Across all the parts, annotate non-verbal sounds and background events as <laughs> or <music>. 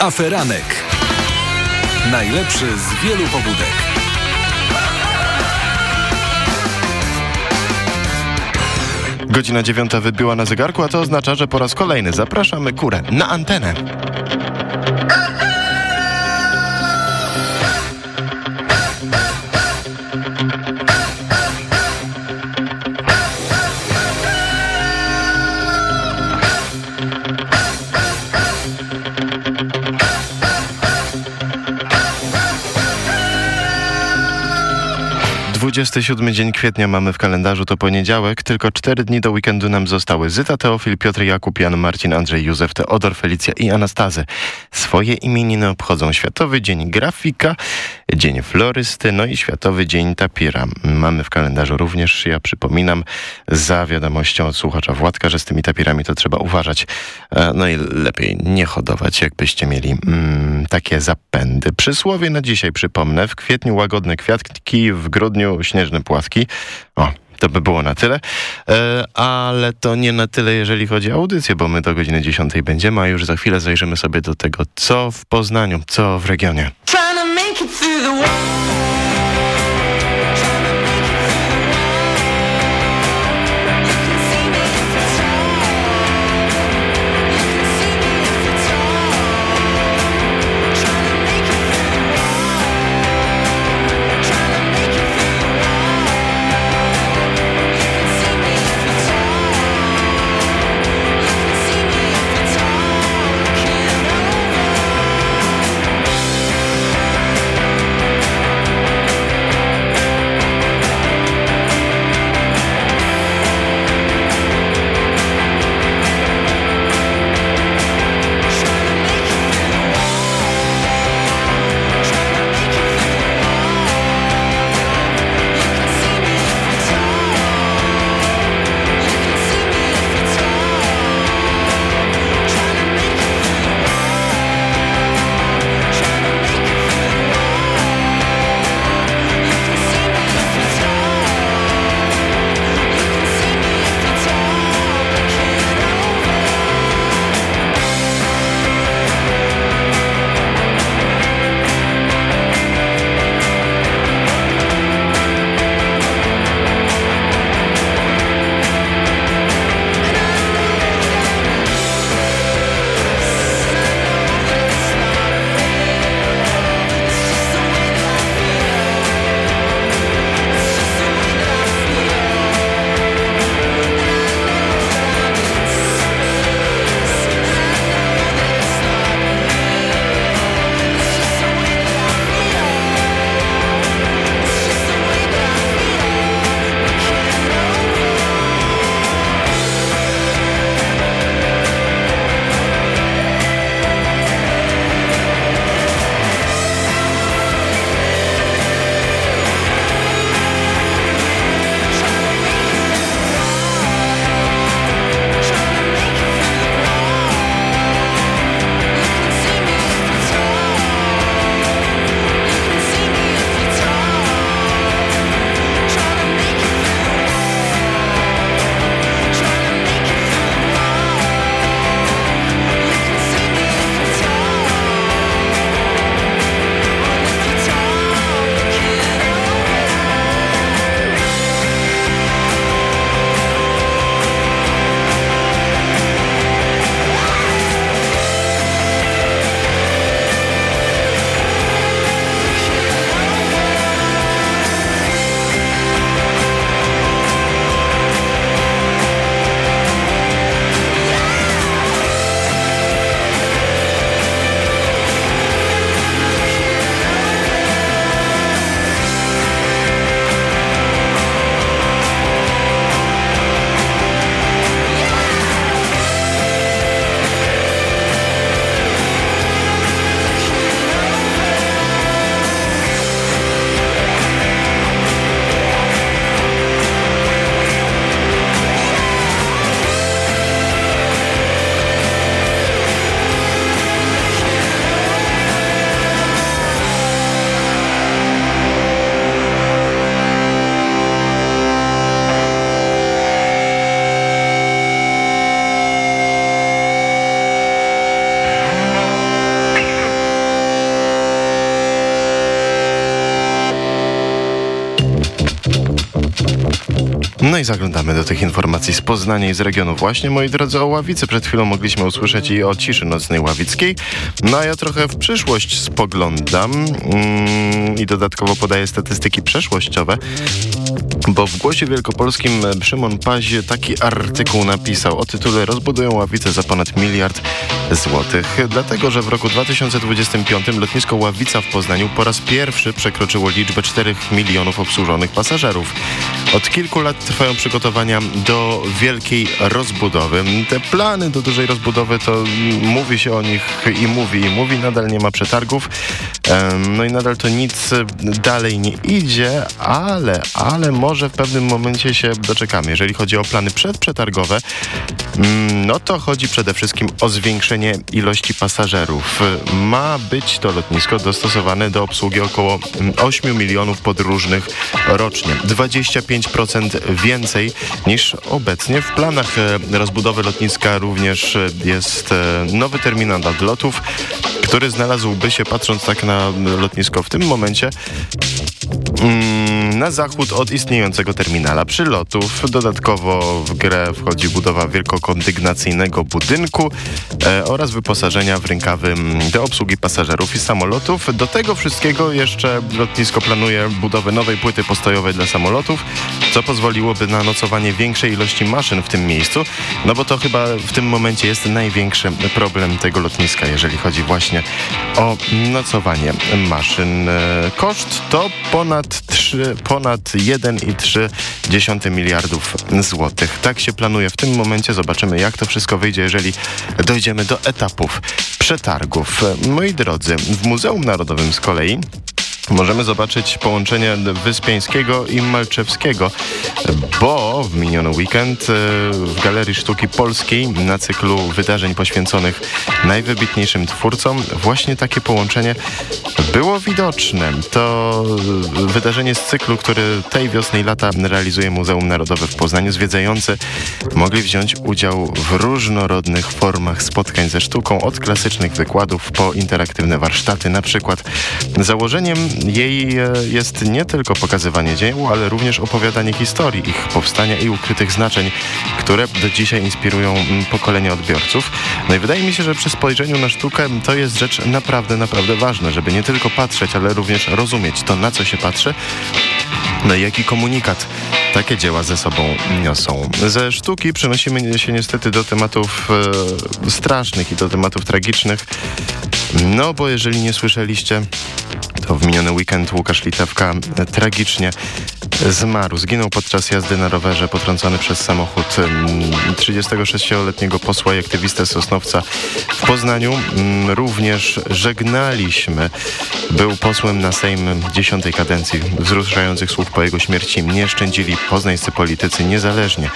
Aferanek. Najlepszy z wielu pobudek. Godzina dziewiąta wybiła na zegarku, a to oznacza, że po raz kolejny zapraszamy kurę na antenę. 27 dzień kwietnia mamy w kalendarzu, to poniedziałek. Tylko cztery dni do weekendu nam zostały. Zyta, Teofil, Piotr Jakub, Jan, Marcin, Andrzej, Józef, Teodor, Felicja i Anastazy. Swoje imieniny obchodzą Światowy Dzień Grafika, Dzień Florysty, no i Światowy Dzień Tapira. Mamy w kalendarzu również, ja przypominam, za wiadomością od słuchacza Władka, że z tymi tapirami to trzeba uważać. E, no i lepiej nie hodować, jakbyście mieli mm, takie zapędy. Przysłowie na dzisiaj przypomnę. W kwietniu łagodne kwiatki, w grudniu śnieżne płatki. O, to by było na tyle. E, ale to nie na tyle, jeżeli chodzi o audycję, bo my do godziny 10 będziemy, a już za chwilę zajrzymy sobie do tego, co w Poznaniu, co w regionie. I zaglądamy do tych informacji z Poznania i z regionu. Właśnie, moi drodzy, o Ławicy przed chwilą mogliśmy usłyszeć i o ciszy nocnej ławickiej. No a ja trochę w przyszłość spoglądam mm, i dodatkowo podaję statystyki przeszłościowe, bo w Głosie Wielkopolskim Szymon Pazie taki artykuł napisał o tytule Rozbudują Ławicę za ponad miliard złotych. Dlatego, że w roku 2025 lotnisko Ławica w Poznaniu po raz pierwszy przekroczyło liczbę 4 milionów obsłużonych pasażerów. Od kilku lat trwają przygotowania do wielkiej rozbudowy. Te plany do dużej rozbudowy to mówi się o nich i mówi i mówi, nadal nie ma przetargów. No i nadal to nic dalej nie idzie, ale, ale może w pewnym momencie się doczekamy. Jeżeli chodzi o plany przedprzetargowe, mm, no to chodzi przede wszystkim o zwiększenie ilości pasażerów. Ma być to lotnisko dostosowane do obsługi około 8 milionów podróżnych rocznie. 25% więcej niż obecnie. W planach e, rozbudowy lotniska również e, jest e, nowy terminal odlotów, który znalazłby się, patrząc tak na lotnisko w tym momencie, mm, na zachód od istniejącego terminala przylotów. Dodatkowo w grę wchodzi budowa wielkokondygnacyjnego budynku e, oraz wyposażenia w rękawy do obsługi pasażerów i samolotów. Do tego wszystkiego jeszcze lotnisko planuje budowę nowej płyty postojowej dla samolotów, co pozwoliłoby na nocowanie większej ilości maszyn w tym miejscu, no bo to chyba w tym momencie jest największy problem tego lotniska, jeżeli chodzi właśnie o nocowanie maszyn. E, koszt to ponad 3, ponad 1,3 miliardów złotych. Tak się planuje w tym momencie. Zobaczymy, jak to wszystko wyjdzie, jeżeli dojdziemy do etapów przetargów. Moi drodzy, w Muzeum Narodowym z kolei możemy zobaczyć połączenie Wyspiańskiego i Malczewskiego, bo w miniony weekend e, w Galerii Sztuki Polskiej na cyklu wydarzeń poświęconych najwybitniejszym twórcom właśnie takie połączenie było widoczne. To wydarzenie z cyklu, który tej wiosny i lata realizuje Muzeum Narodowe w Poznaniu. Zwiedzający mogli wziąć udział w różnorodnych formach spotkań ze sztuką, od klasycznych wykładów po interaktywne warsztaty. Na przykład założeniem jej e, jest nie tylko pokazywanie dzieł, ale również opowiadanie historii, ich powstania i ukrytych znaczeń, które do dzisiaj inspirują pokolenia odbiorców. No i wydaje mi się, że przy spojrzeniu na sztukę to jest rzecz naprawdę, naprawdę ważna, żeby nie tylko patrzeć, ale również rozumieć to, na co się patrzy, no i jaki komunikat takie dzieła ze sobą niosą. Ze sztuki przenosimy się niestety do tematów e, strasznych i do tematów tragicznych. No bo jeżeli nie słyszeliście, to w miniony weekend Łukasz Litewka tragicznie zmarł. Zginął podczas jazdy na rowerze potrącony przez samochód 36-letniego posła i aktywistę Sosnowca w Poznaniu. Mm, również żegnaliśmy. Był posłem na Sejm dziesiątej kadencji. Wzruszających słów po jego śmierci nie szczędzili poznańscy politycy niezależnie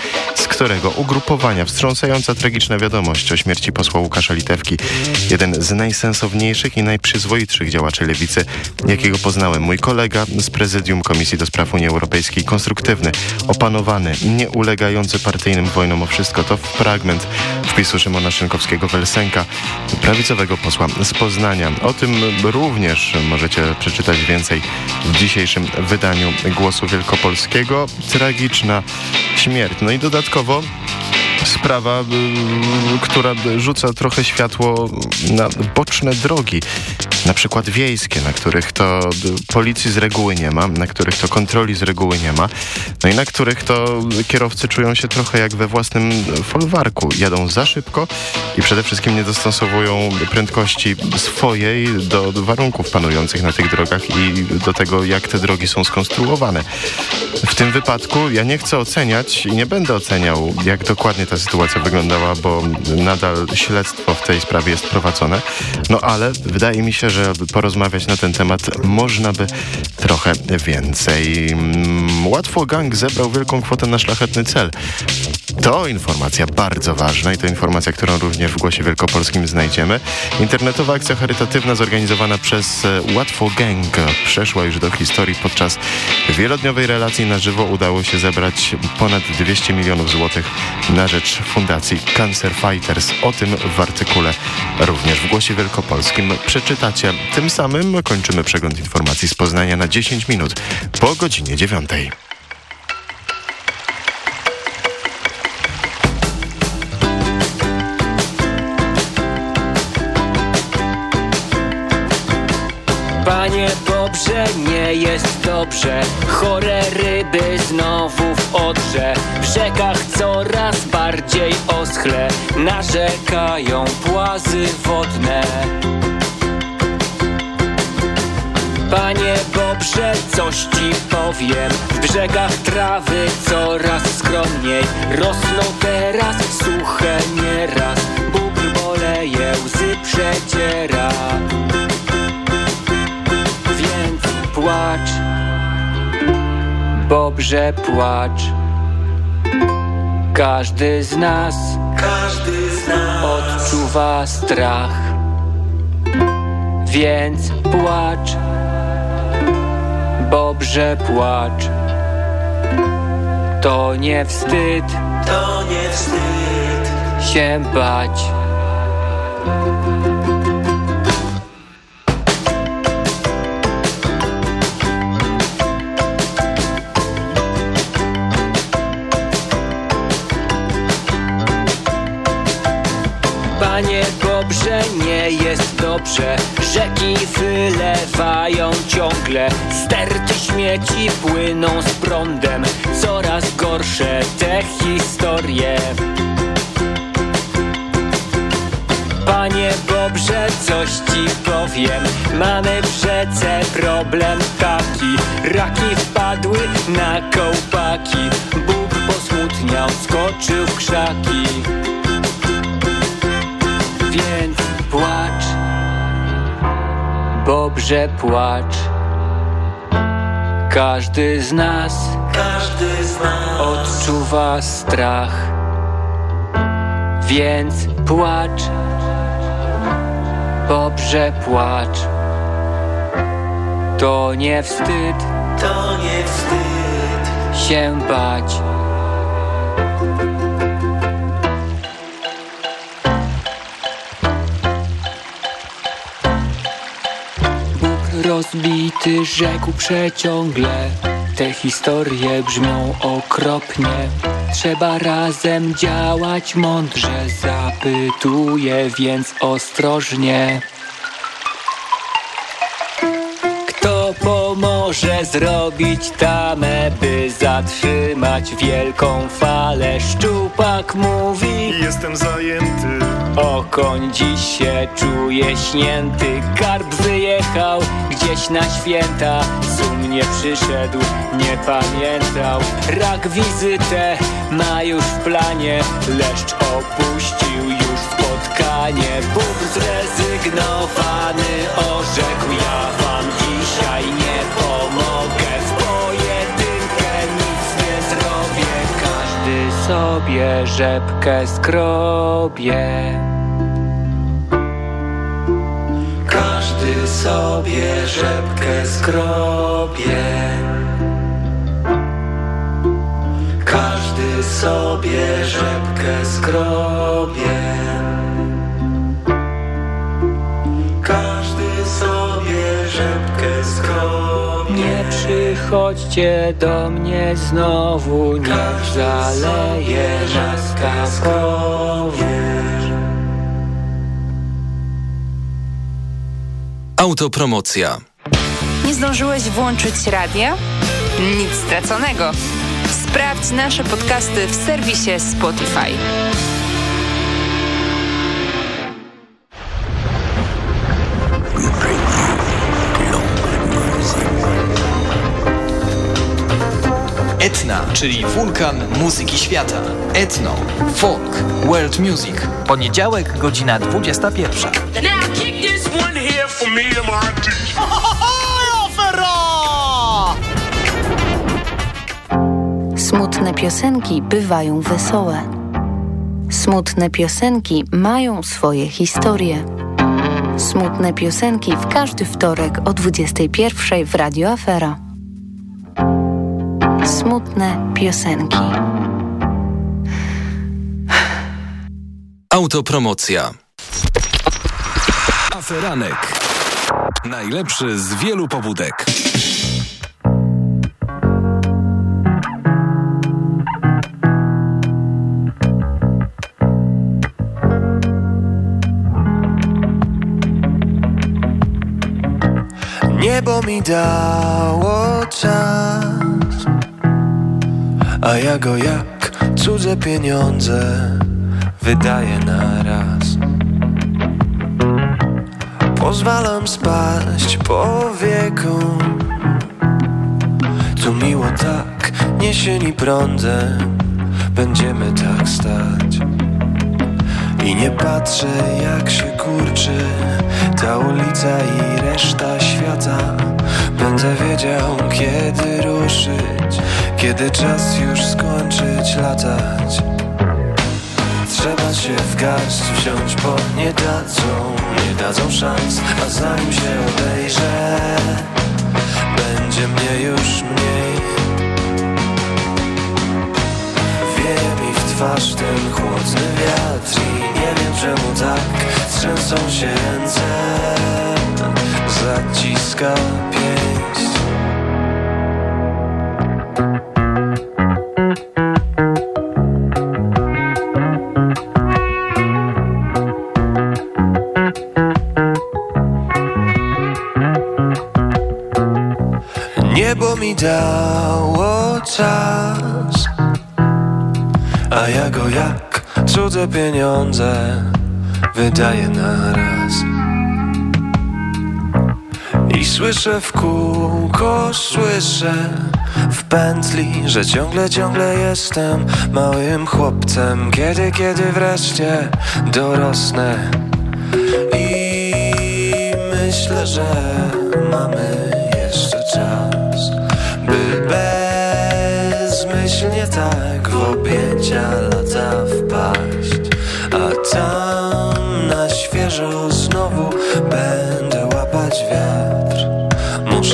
z którego ugrupowania. Wstrząsająca tragiczna wiadomość o śmierci posła Łukasza Litewki. Jeden z najsensowniejszych i najprzyzwoitszych działaczy lewicy, jakiego poznałem. Mój kolega z prezydium Komisji do Spraw Unii Europejskiej. Konstruktywny, opanowany, nie ulegający partyjnym wojnom o wszystko. To fragment wpisu Szymona Szynkowskiego-Welsenka, prawicowego posła z Poznania. O tym również możecie przeczytać więcej w dzisiejszym wydaniu Głosu Wielkopolskiego. Tragiczna śmierć. No i dodatkowo sprawa, y, która rzuca trochę światło na boczne drogi, na przykład wiejskie, na których to policji z reguły nie ma, na których to kontroli z reguły nie ma, no i na których to kierowcy czują się trochę jak we własnym folwarku. Jadą za szybko i przede wszystkim nie dostosowują prędkości swojej do warunków panujących na tych drogach i do tego, jak te drogi są skonstruowane. W tym wypadku ja nie chcę oceniać i nie będę oceniał, jak dokładnie ta sytuacja wyglądała, bo nadal śledztwo w tej sprawie jest prowadzone. No ale wydaje mi się, że porozmawiać na ten temat można by trochę więcej. Mm, łatwo gang zebrał wielką kwotę na szlachetny cel. To informacja bardzo ważna i to informacja, którą również w Głosie Wielkopolskim znajdziemy. Internetowa akcja charytatywna zorganizowana przez e, Łatwo Gang przeszła już do historii. Podczas wielodniowej relacji na żywo udało się zebrać ponad 200 milionów złotych na rzecz Fundacji Cancer Fighters. O tym w artykule również w Głosie Wielkopolskim przeczytacie. Tym samym kończymy przegląd informacji z Poznania na 10 minut po godzinie 9. Panie Bobrze, nie jest dobrze. Chore ryby znowu w odrze. W rzekach coraz bardziej oschle. Narzekają płazy wodne. Panie Bobrze, coś ci powiem. W brzegach trawy coraz skromniej. Rosną teraz suche nieraz. Bóbr boleje, łzy przeciera płacz. Bobrze płacz. Każdy z nas Każdy z nas odczuwa strach. Więc płacz. Bobrze płacz. To nie wstyd To nie wstyd się bać jest dobrze. Rzeki wylewają ciągle. Sterty śmieci płyną z prądem. Coraz gorsze te historie. Panie Bobrze, coś ci powiem. Mamy przece problem taki. Raki wpadły na kołpaki. Bóg posmutniał, skoczył w krzaki. Więc Bobrze płacz. Każdy z nas Każdy z nas odczuwa strach. Więc płacz. Bobrze płacz. To nie wstyd To nie wstyd się bać rozbity rzekł przeciągle. Te historie brzmią okropnie. Trzeba razem działać mądrze Zapytuję więc ostrożnie. Kto pomoże zrobić tamę, by zatrzymać wielką falę? Szczupak mówi, Jestem zajęty, okoń dziś się czuje śnięty. Karp wyjechał gdzieś na święta, zum nie przyszedł, nie pamiętał. Rak wizytę ma już w planie, leszcz opuścił już spotkanie. Bóg zrezygnowany orzekł, ja wam dzisiaj nie pomogę. Sobie rzepkę skrobie. Każdy sobie rzepkę skrobie Każdy sobie rzepkę skrobie Każdy sobie rzepkę skrobie Nie przychodźcie do mnie znowu, niech zaleje skrobie Autopromocja. Nie zdążyłeś włączyć radia? Nic straconego. Sprawdź nasze podcasty w serwisie Spotify. Czyli wulkan muzyki świata. Etno, folk, world music. Poniedziałek, godzina 21. Now kick this one here for me and my teeth. <laughs> Smutne piosenki bywają wesołe. Smutne piosenki mają swoje historie. Smutne piosenki w każdy wtorek o 21 w Radio Afera. Smutne piosenki. Autopromocja. Aferanek. Najlepszy z wielu pobudek. Niebo mi dało czas A ja go jak cudze pieniądze Wydaję na raz. Pozwalam spaść powiekom Tu miło tak, niesieni prądem Będziemy tak stać. I nie patrzę jak się kurczy Ta ulica i reszta świata Będę wiedział kiedy ruszyć Kiedy czas już skończyć latać. Trzeba się w garść wziąć, bo nie dadzą Nie dadzą szans, a zanim się obejrzę Będzie mnie już mniej. Wie mi w twarz ten chłodny wiatr I nie wiem czemu tak trzęsą się ręce Zaciska pięść. Niebo mi dało czas A ja go jak cudze pieniądze Wydaję na raz słyszę w kółko, słyszę w pętli Że ciągle, ciągle jestem małym chłopcem. Kiedy, kiedy wreszcie dorosnę I myślę, że mamy jeszcze czas By bezmyślnie tak w objęcia lata wpaść A tam na świeżo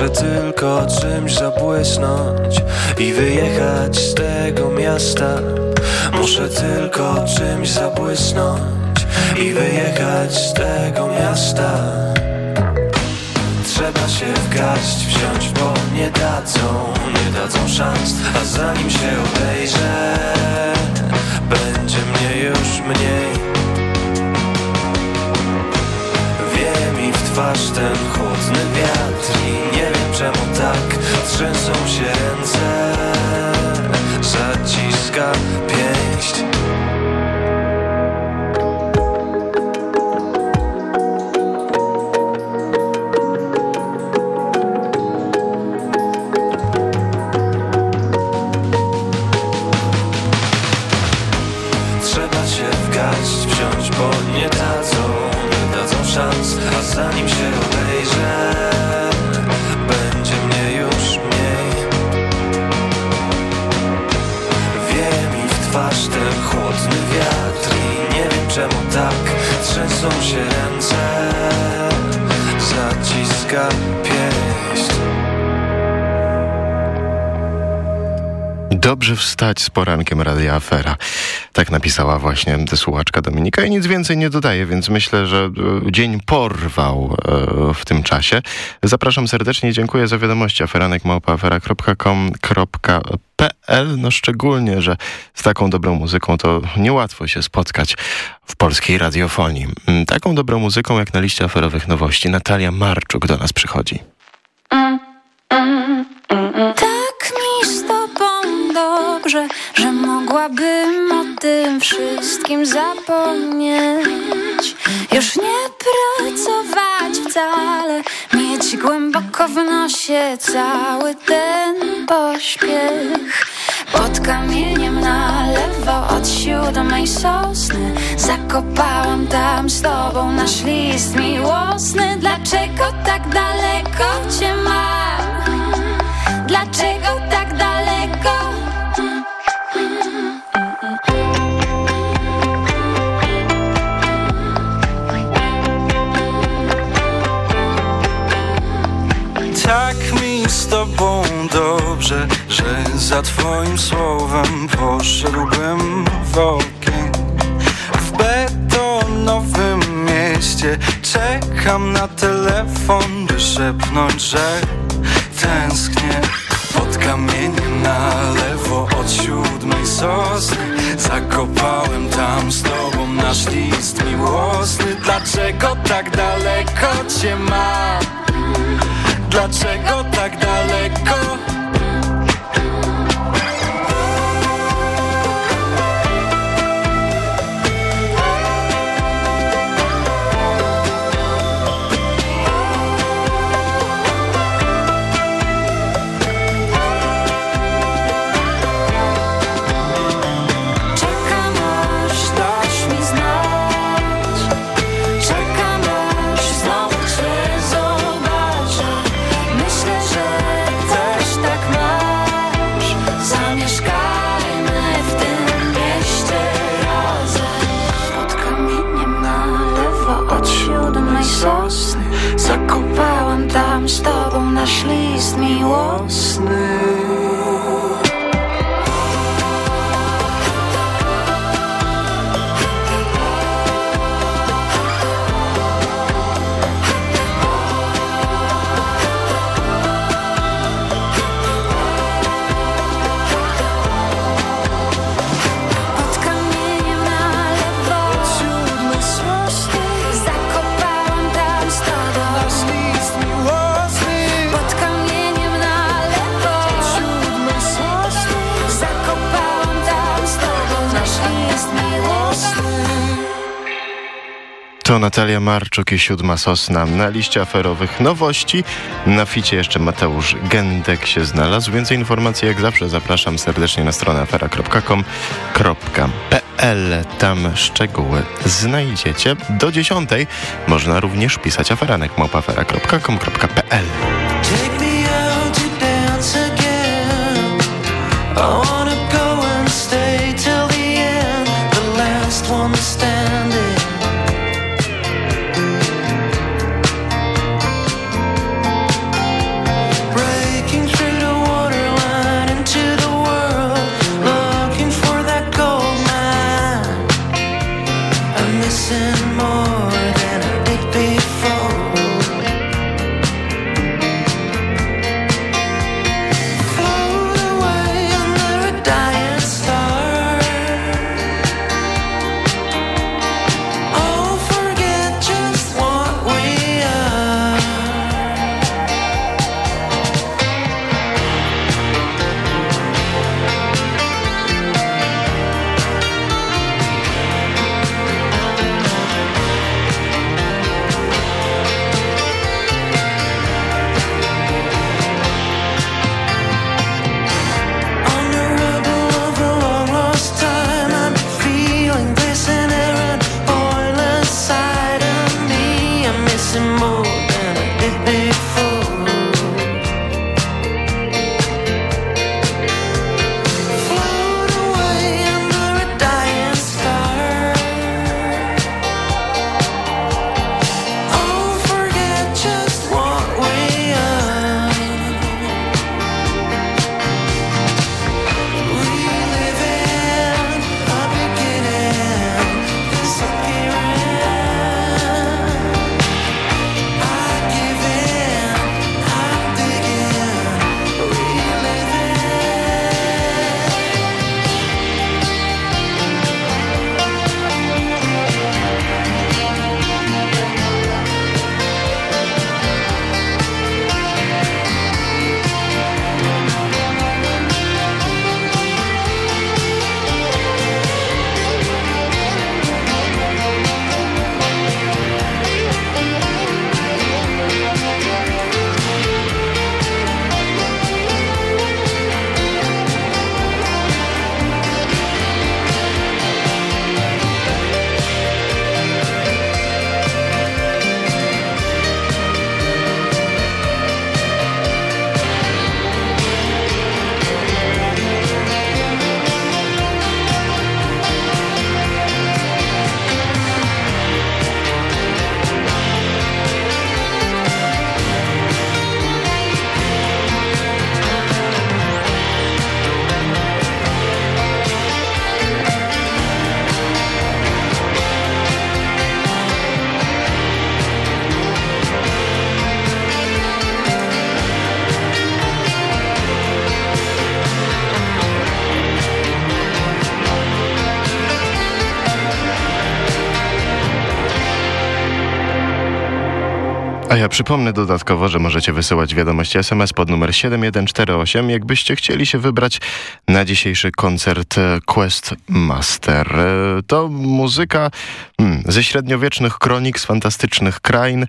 Muszę tylko czymś zabłysnąć i wyjechać z tego miasta. Muszę tylko czymś zabłysnąć i wyjechać z tego miasta. Trzeba się w garść wziąć, bo nie dadzą, nie dadzą szans A zanim się obejrzę, będzie mnie już mniej. Wie mi w twarz ten chłodny wiatr I wiem czemu tak trzęsą się ręce? Zaciska pięść trzęsą się ręce Zaciska pięść Dobrze wstać z porankiem Radia Afera. Tak napisała właśnie słuchaczka Dominika i nic więcej nie dodaje, więc myślę, że e, dzień porwał e, w tym czasie. Zapraszam serdecznie i dziękuję za wiadomości aferanek.com.pl No szczególnie, że z taką dobrą muzyką to niełatwo się spotkać w polskiej radiofonii. Mm, Taką dobrą muzyką jak na liście aferowych nowości Natalia Marczuk do nas przychodzi. Tak tym wszystkim zapomnieć. Już nie pracować wcale, mieć głęboko w nosie cały ten pośpiech. Pod kamieniem na lewo od siódmej sosny Zakopałam tam z tobą nasz list miłosny Dlaczego tak daleko cię mam? Dlaczego tak daleko? Tak mi z tobą dobrze, że za twoim słowem poszedłbym w ogień. W betonowym mieście czekam na telefon, by szepnąć, że tęsknię. Pod kamieniem na lewo od siódmej sosny Zakopałem tam z tobą nasz list miłosny. Dlaczego tak daleko cię mam? Dlaczego tak daleko? Natalia Marczuk i Siódma Sosna na liście aferowych nowości. Na ficie jeszcze Mateusz Gendek się znalazł. Więcej informacji jak zawsze zapraszam serdecznie na stronę afera.com.pl. Tam szczegóły znajdziecie. Do dziesiątej można również pisać aferanek małpafera.com.pl. Missing more. Ja przypomnę dodatkowo, że możecie wysyłać wiadomości SMS pod numer 7148, jakbyście chcieli się wybrać na dzisiejszy koncert e, Quest Master. E, to muzyka hmm, ze średniowiecznych kronik, z fantastycznych krain,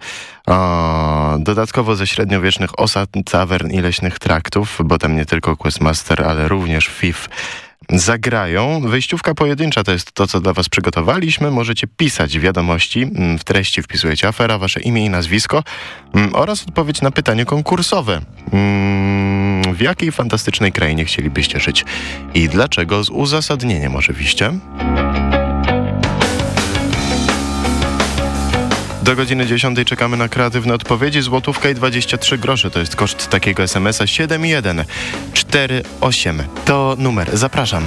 a, dodatkowo ze średniowiecznych osad, tavern i leśnych traktów, bo tam nie tylko Quest Master, ale również FIF zagrają. Wejściówka pojedyncza to jest to, co dla Was przygotowaliśmy. Możecie pisać wiadomości. Mm, w treści wpisujecie afera, Wasze imię i nazwisko mm, oraz odpowiedź na pytanie konkursowe. Mm, w jakiej fantastycznej krainie chcielibyście żyć i dlaczego? Z uzasadnieniem oczywiście. Do godziny 10 czekamy na kreatywne odpowiedzi. Złotówka i 23 grosze to jest koszt takiego SMS-a 7148. To numer. Zapraszam.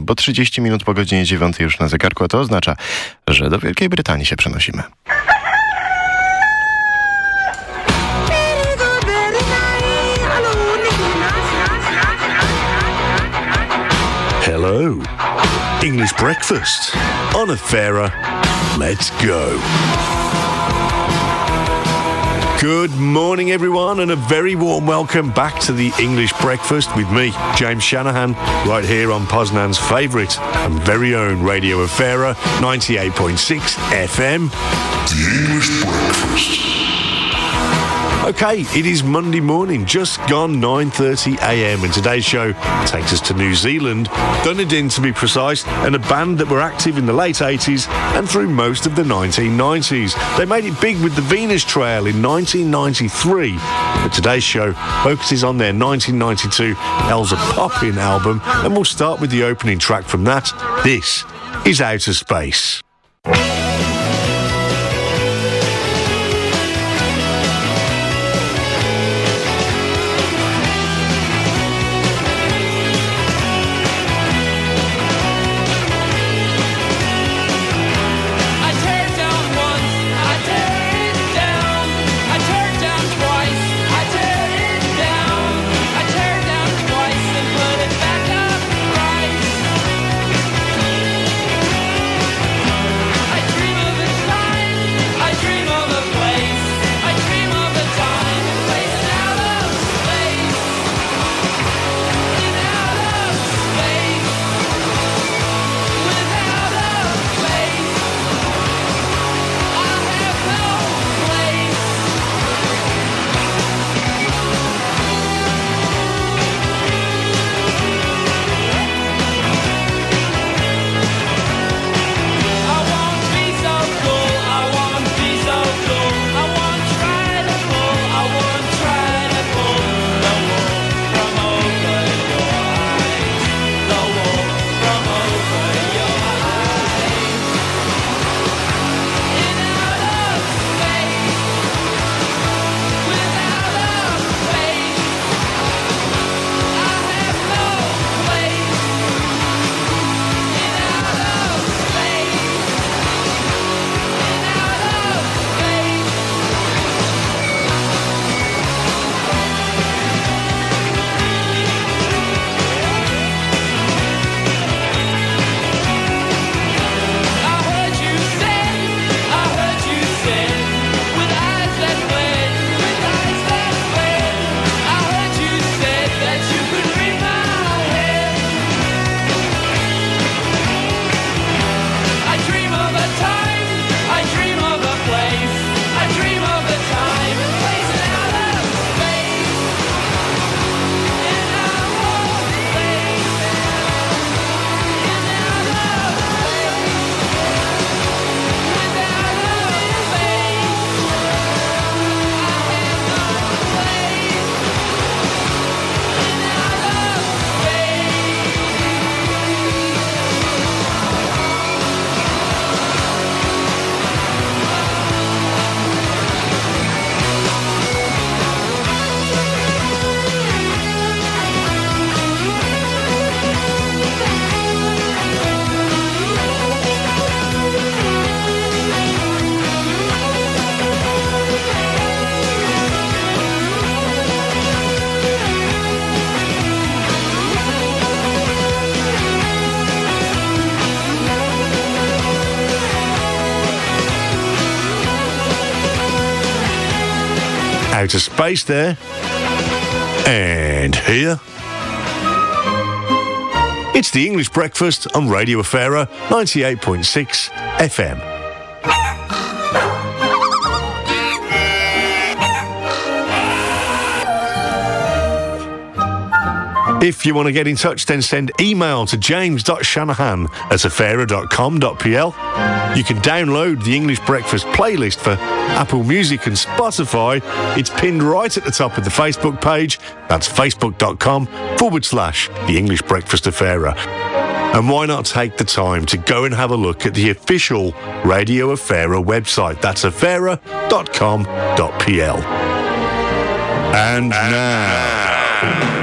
Bo 30 minut po godzinie 9 już na zegarku, a to oznacza, że do Wielkiej Brytanii się przenosimy. Hello. English breakfast on a fairer. Let's go. Good morning, everyone, and a very warm welcome back to the English Breakfast with me, James Shanahan, right here on Poznan's favourite and very own Radio Afera 98.6 FM. The English Breakfast. Okay, it is Monday morning, just gone 9:30 a.m. and today's show takes us to New Zealand, Dunedin to be precise, and a band that were active in the late 80s and through most of the 1990s. They made it big with the Venus Trail in 1993. But today's show focuses on their 1992 Elza Poppin album, and we'll start with the opening track from that. This is Outer Space. Outer space there. And here. It's the English Breakfast on Radio Afera 98.6 FM. If you want to get in touch, then send email to james.shanahan at afera.com.pl. You can download the English Breakfast playlist for Apple Music and Spotify. It's pinned right at the top of the Facebook page. That's facebook.com forward slash the English Breakfast Afera. And why not take the time to go and have a look at the official Radio Afera website? That's afera.com.pl. And now.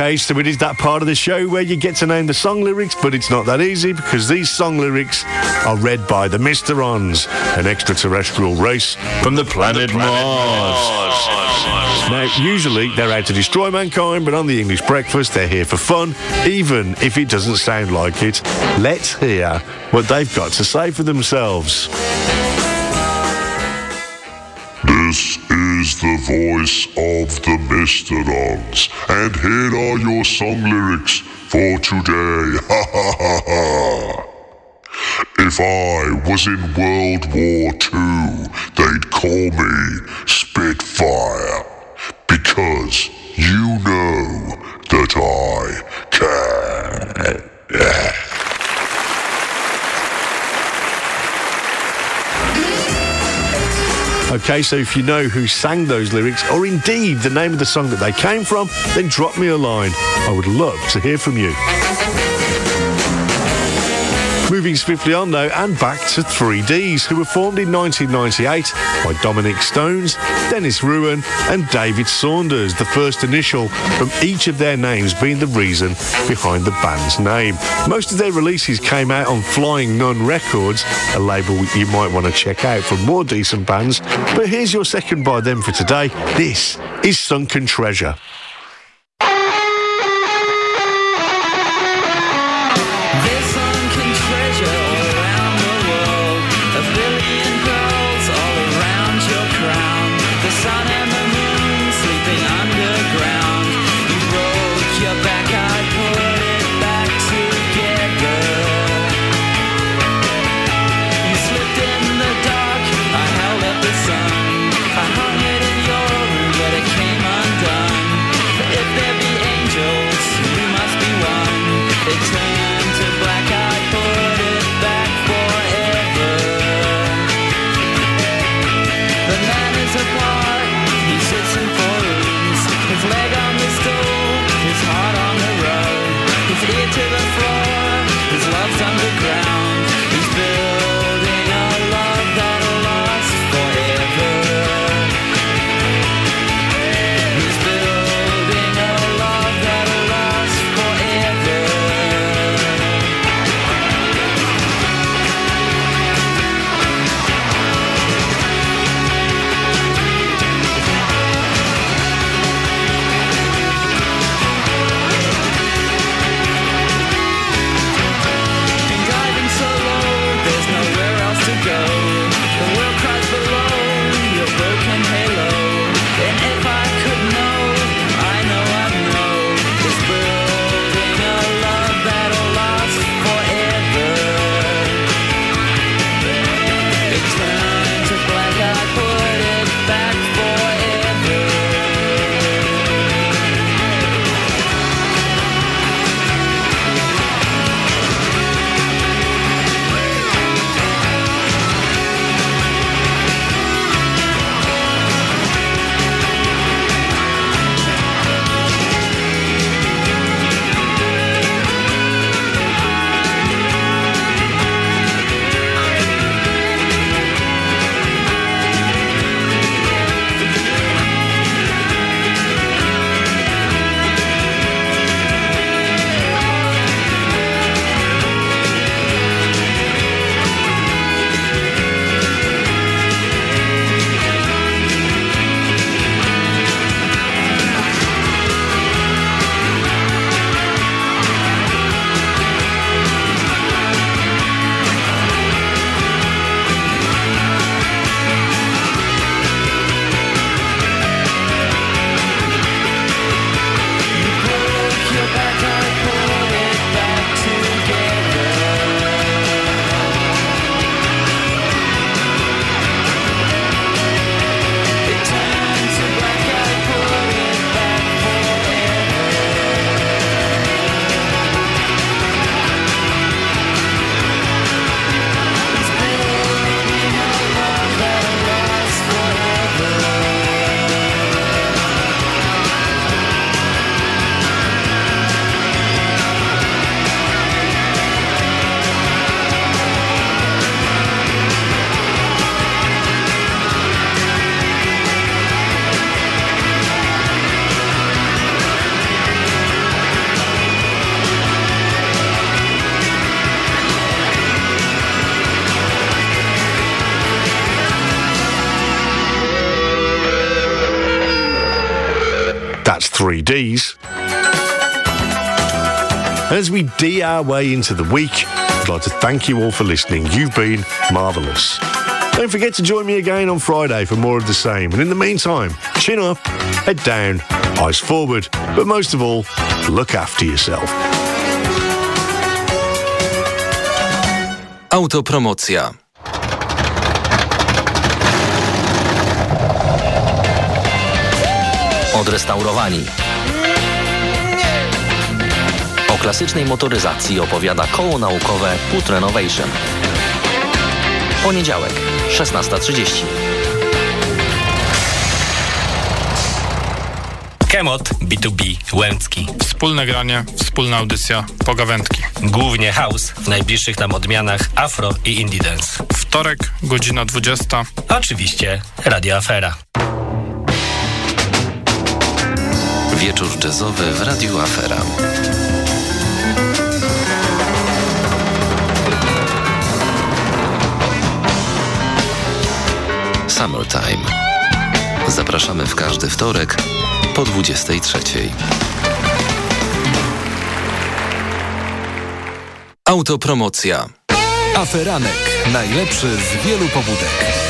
Okay, so it is that part of the show where you get to name the song lyrics, but it's not that easy because these song lyrics are read by the Mysterons, an extraterrestrial race from the planet, the planet Mars. Mars. Now, usually they're out to destroy mankind, but on the English breakfast, they're here for fun, even if it doesn't sound like it. Let's hear what they've got to say for themselves. This is the voice of the Mastodons, and here are your song lyrics for today. <laughs> Ha ha ha ha! If I was in World War II, they'd call me Spitfire, because you know that I can. Okay, so if you know who sang those lyrics, or indeed the name of the song that they came from, then drop me a line. I would love to hear from you. Moving swiftly on though, and back to 3Ds, who were formed in 1998 by Dominic Stones, Dennis Ruin, and David Saunders, the first initial from each of their names being the reason behind the band's name. Most of their releases came out on Flying Nun Records, a label you might want to check out for more decent bands. But here's your second by them for today. This is Sunken Treasure. As we D our way into the week, I'd like to thank you all for listening. You've been marvellous. Don't forget to join me again on Friday for more of the same. And in the meantime, chin up, head down, eyes forward, but most of all, look after yourself. Autopromocja. Odrestaurowani. Klasycznej motoryzacji opowiada koło naukowe Put Renovation. Poniedziałek, 16.30. Kemot B2B Łęcki. Wspólne granie, wspólna audycja, pogawędki. Głównie house, w najbliższych nam odmianach afro i indie dance. Wtorek, godzina 20. Oczywiście Radio Afera. Wieczór jazzowy w Radiu Afera. Summertime. Zapraszamy w każdy wtorek po 23. Autopromocja. Aferanek. Najlepszy z wielu pobudek.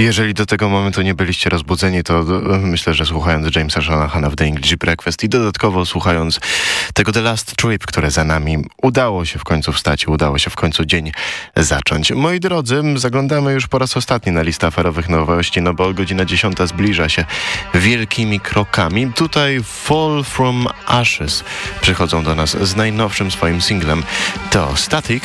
Jeżeli do tego momentu nie byliście rozbudzeni, to e, myślę, że słuchając Jamesa Shanahana w The English Breakfast i dodatkowo słuchając tego The Last Trip, które za nami, udało się w końcu wstać udało się w końcu dzień zacząć. Moi drodzy, zaglądamy już po raz ostatni na listę aferowych nowości, no bo godzina 10 zbliża się wielkimi krokami. Tutaj Fall From Ashes przychodzą do nas z najnowszym swoim singlem. To Static.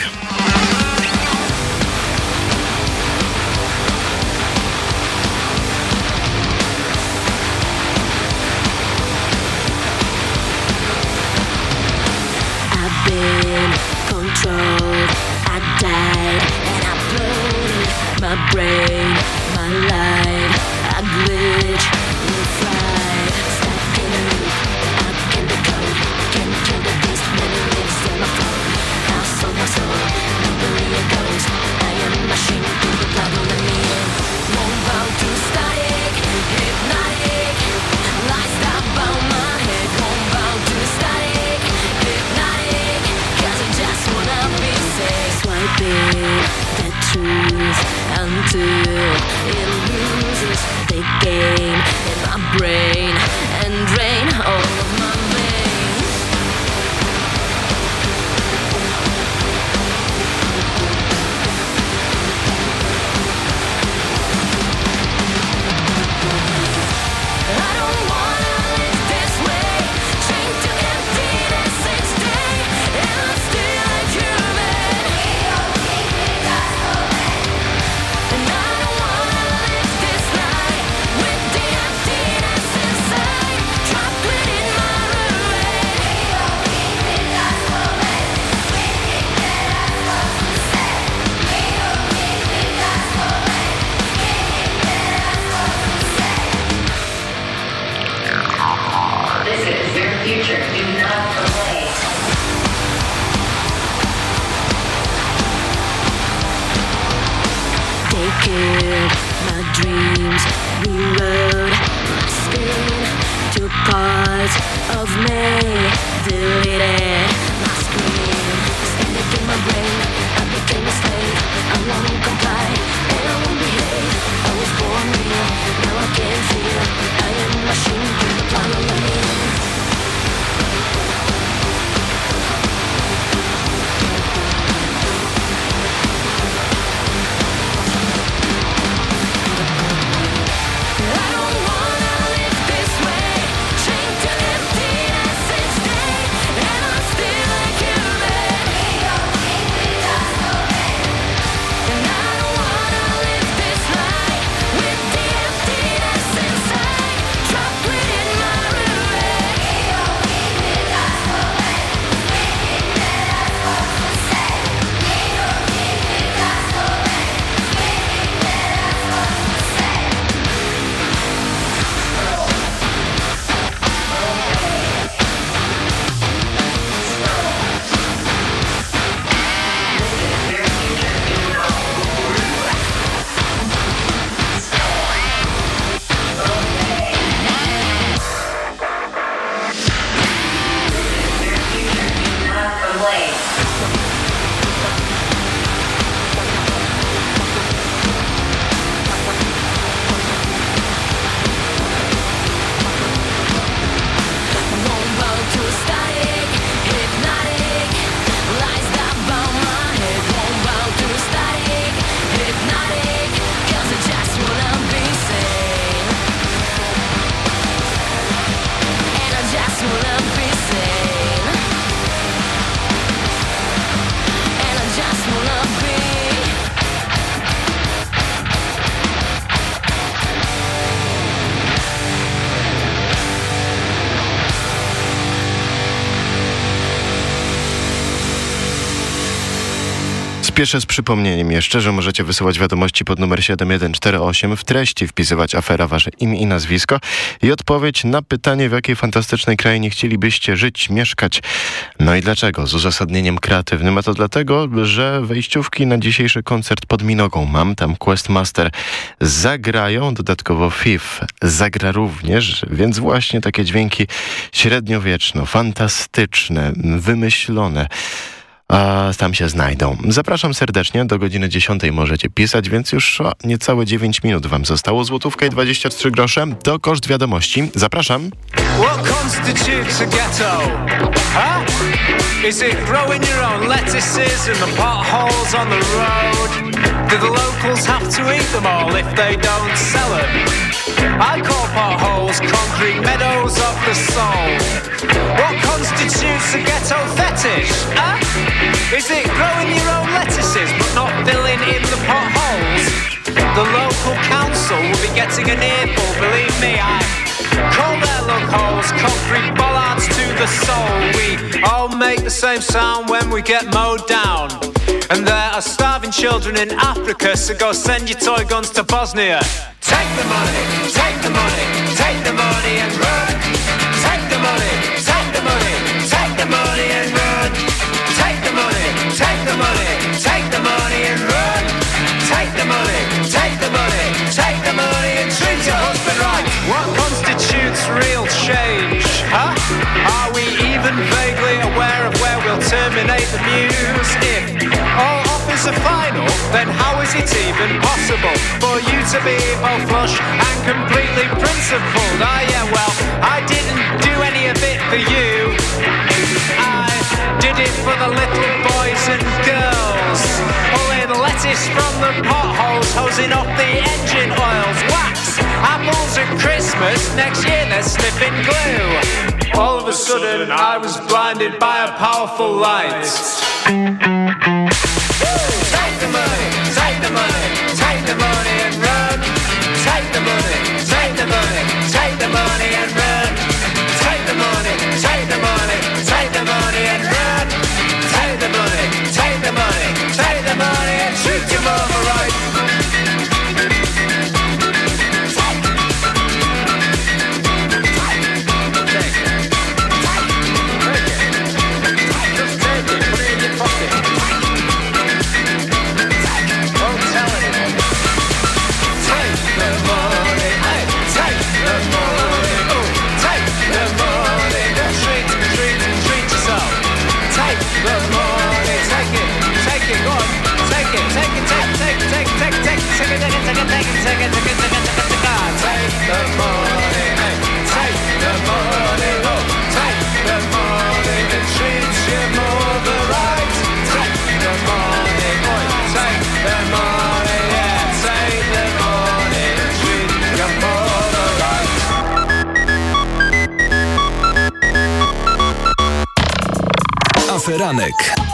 Spieszę z przypomnieniem jeszcze, że możecie wysyłać wiadomości pod numer 7148, w treści wpisywać afera wasze imię i nazwisko i odpowiedź na pytanie, w jakiej fantastycznej krainie chcielibyście żyć, mieszkać. No i dlaczego? Z uzasadnieniem kreatywnym, a to dlatego, że wejściówki na dzisiejszy koncert pod Minogą mam, tam Questmaster zagrają, dodatkowo FIF zagra również, więc właśnie takie dźwięki średniowieczno, fantastyczne, wymyślone a tam się znajdą. Zapraszam serdecznie, do godziny 10 możecie pisać, więc już niecałe 9 minut wam zostało. Złotówka i 23 grosze to koszt wiadomości. Zapraszam. What? Is it growing your own lettuces in the potholes on the road? Do the locals have to eat them all if they don't sell them? I call potholes concrete meadows of the soul. What constitutes a ghetto fetish? Huh? Is it growing your own lettuces but not filling in the potholes? The local council will be getting an earful, believe me, I call their loopholes concrete bollards to the soul. We all make the same sound when we get mowed down. And there are starving children in Africa, so go send your toy guns to Bosnia. Take the money, take the money, take the money and run. Take the money, take the money, take the money and run. Take the money, take the money, take the? If all offers are final, then how is it even possible for you to be both flush and completely principled? Ah, yeah, well, I didn't do any of it for you. I did it for the little boys and girls. Pulling from the potholes, hosing off the engine oils. Wax apples at Christmas, next year they're sniffing glue. All of a sudden, I was blinded by a powerful light. Take the money, take the money, take the money and run. Take the money, take the money, take the money and run. Poranek.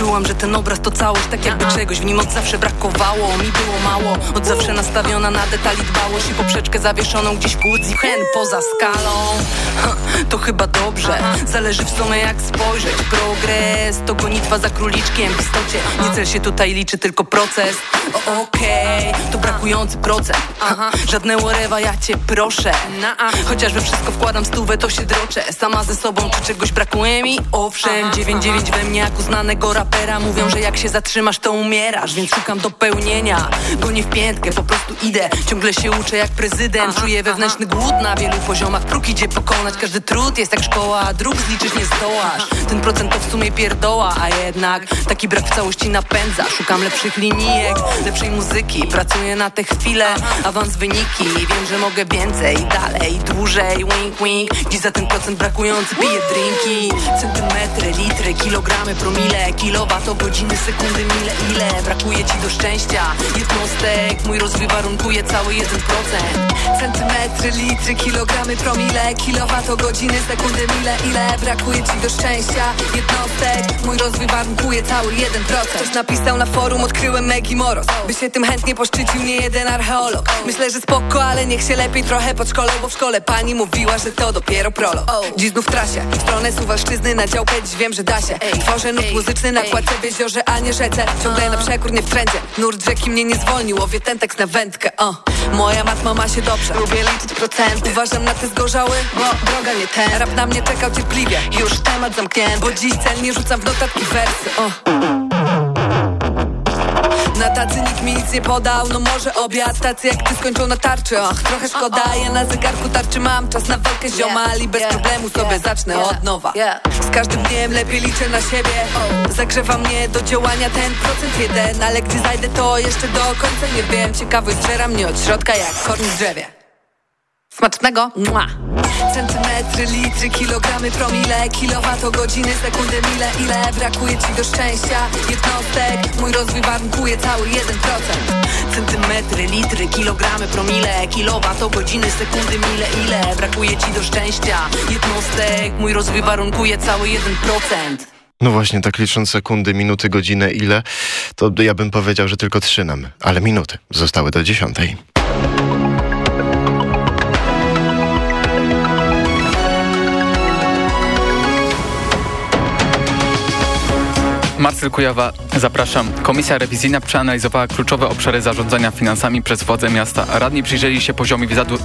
Czułam, że ten obraz to całość Tak jakby czegoś w nim od zawsze brakowało. Mi było mało, od zawsze nastawiona na detali dbałość I poprzeczkę zawieszoną gdzieś w kłódzi hen poza skalą. Ha, To chyba dobrze, zależy w sumie jak spojrzeć. Progres to gonitwa za króliczkiem W istocie. Nie cel się tutaj liczy, tylko proces. Okej, to brakujący procent. Ha, Żadne łorewa, ja cię proszę. Chociaż we wszystko wkładam stówę, to się droczę. Sama ze sobą, czy czegoś brakuje mi? Owszem, 9-9 we mnie jak uznanego rapera Mówią, że jak się zatrzymasz, to umierasz Więc szukam dopełnienia. Gonię w piętkę, po prostu idę. Ciągle się uczę jak prezydent Czuję wewnętrzny głód na wielu poziomach. Próg idzie pokonać, każdy trud jest jak szkoła A dróg zliczyć nie zdołasz. Ten procent to w sumie pierdoła A jednak taki brak w całości napędza. Szukam lepszych linijek, lepszej muzyki. Pracuję na te chwile, awans wyniki. Wiem, że mogę więcej, dalej, dłużej Wink, wink, dziś za ten procent brakujący Piję drinki, centymetry, litry Kilogramy, promile, kilowato, godziny, sekundy, mile Ile? Brakuje ci do szczęścia? Jednostek, mój rozwój warunkuje cały 1% Centymetry, litry, kilogramy, promile. Kilowato, godziny, sekundy, mile Ile? Brakuje ci do szczęścia? Jednostek, mój rozwój warunkuje cały 1% Ktoś napisał na forum, odkryłem Megi Moros By się tym chętnie poszczycił nie jeden archeolog. Myślę, że spoko, ale niech się lepiej trochę podszkolą Bo w szkole pani mówiła, że to dopiero prolog. Dziś znów w trasie, w stronę Suwalszczyzny Na działkę dziś wiem, że da się. Tworzę nut muzyczny na kładce w jeziorze, a nie rzece. Ciągle na przekór, nie w trendzie. Nurt rzeki mnie nie zwolnił, łowię ten tekst na wędkę. O. Moja matma ma się dobrze, lubię liczyć procenty Uważam na te zgorzały, bo droga nie ten. Rap na mnie czekał cierpliwie, już temat zamknięty. Bo dziś celnie rzucam w notatki wersy. O. Na tacy nikt mi nic nie podał, no może obiad Tacy jak ty skończą na tarczy, ach trochę szkoda Ja na zegarku tarczy mam czas na walkę ziomali Bez problemu sobie zacznę od nowa. Z każdym dniem lepiej liczę na siebie. Zagrzewa mnie do działania ten procent jeden Ale gdy zajdę to jeszcze do końca nie wiem. Ciekawość zżera mnie od środka jak korn w drzewie. Smacznego! Mua. Centymetry, litry, kilogramy, promile Kilowatogodziny, sekundy, mile. Ile brakuje ci do szczęścia? Jednostek, mój rozwój warunkuje cały 1% Centymetry, litry, kilogramy, promile Kilowatogodziny, sekundy, mile. Ile brakuje ci do szczęścia? Jednostek, mój rozwój warunkuje cały 1% No właśnie, tak licząc sekundy, minuty, godzinę, ile, to ja bym powiedział, że tylko trzy nam, ale minuty zostały do dziesiątej. Marcel Kujawa, zapraszam. Komisja rewizyjna przeanalizowała kluczowe obszary zarządzania finansami przez władze miasta. Radni przyjrzeli się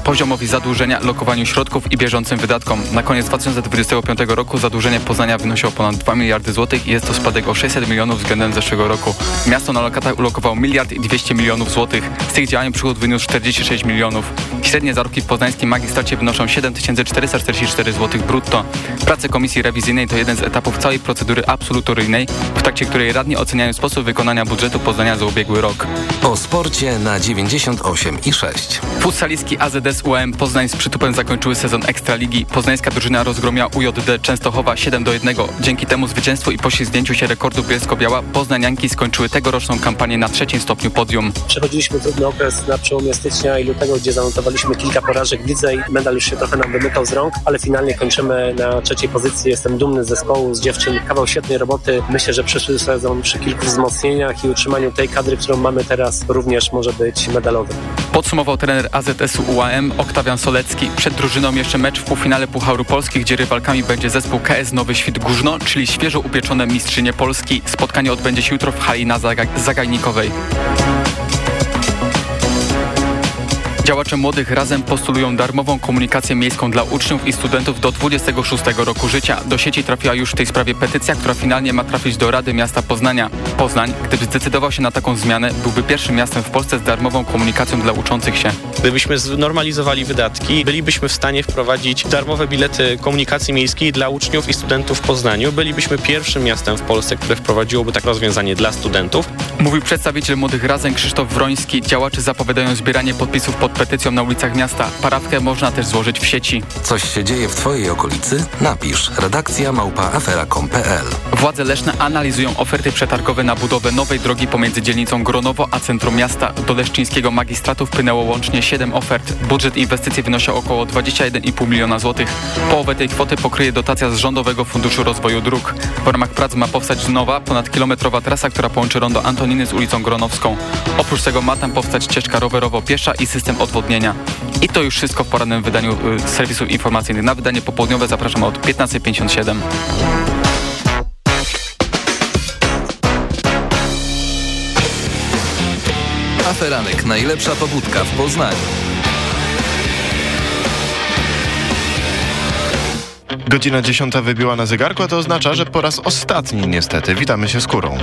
poziomowi, zadłużenia, lokowaniu środków i bieżącym wydatkom. Na koniec 2025 roku zadłużenie Poznania wynosiło ponad 2 miliardy złotych i jest to spadek o 600 milionów względem zeszłego roku. Miasto na lokatach ulokowało miliard i 200 milionów złotych. Z tych działań przychód wyniósł 46 milionów. Średnie zarobki w poznańskim magistracie wynoszą 7444 zł brutto. Prace komisji rewizyjnej to jeden z etapów całej procedury absolutoryjnej, w trakcie której radni oceniają sposób wykonania budżetu Poznania za ubiegły rok. O sporcie na 98 i 6. Futsalistki AZS UAM Poznań z przytupem zakończyły sezon Ekstraligi. Poznańska drużyna rozgromiła UJD Częstochowa 7 do 1. Dzięki temu zwycięstwu i poślizgnięciu się rekordu Bielsko-Biała Poznanianki skończyły tegoroczną kampanię na trzecim stopniu podium. Przechodziliśmy trudny okres na przełomie stycznia i lutego, gdzie zanotowaliśmy kilka porażek w lidze i medal już się trochę nam wymykał z rąk, ale finalnie kończymy na trzeciej pozycji. Jestem dumny z zespołu, z dziewczyn. Kawał świetnej roboty. Myślę, że sezon przy kilku wzmocnieniach i utrzymaniu tej kadry, którą mamy teraz, również może być medalowy. Podsumował trener AZS-u UAM Oktawian Solecki. Przed drużyną jeszcze mecz w półfinale Pucharu Polski, gdzie rywalkami będzie zespół KS Nowy Świt Górzno, czyli świeżo upieczone mistrzynie Polski. Spotkanie odbędzie się jutro w hali na Zagajnikowej. Działacze młodych razem postulują darmową komunikację miejską dla uczniów i studentów do 26 roku życia. Do sieci trafiła już w tej sprawie petycja, która finalnie ma trafić do Rady Miasta Poznania. Poznań, gdyby zdecydował się na taką zmianę, byłby pierwszym miastem w Polsce z darmową komunikacją dla uczących się. Gdybyśmy znormalizowali wydatki, bylibyśmy w stanie wprowadzić darmowe bilety komunikacji miejskiej dla uczniów i studentów w Poznaniu. Bylibyśmy pierwszym miastem w Polsce, które wprowadziłoby tak rozwiązanie dla studentów. Mówił przedstawiciel Młodych Razem Krzysztof Wroński. Działacze zapowiadają zbieranie podpisów pod petycją na ulicach miasta. Parawkę można też złożyć w sieci. Coś się dzieje w Twojej okolicy? Napisz redakcja małpaafera.com.pl Władze leśne analizują oferty przetargowe na budowę nowej drogi pomiędzy dzielnicą Gronowo a centrum miasta. Do leszczyńskiego magistratu wpłynęło łącznie 7 ofert. Budżet inwestycji wynosi około 21,5 miliona złotych. Połowę tej kwoty pokryje dotacja z Rządowego Funduszu Rozwoju Dróg. W ramach prac ma powstać nowa, ponadkilometrowa trasa, która połączy rondo Antoniny z ulicą Gronowską. Oprócz tego ma tam powstać ścieżka rowerowo-piesza i system odwodnienia. I to już wszystko w porannym wydaniu y, serwisów informacyjnych. Na wydanie popołudniowe zapraszam od 15.57. Aferanek, najlepsza pobudka w Poznaniu. Godzina dziesiąta wybiła na zegarku, a to oznacza, że po raz ostatni niestety witamy się z kurą.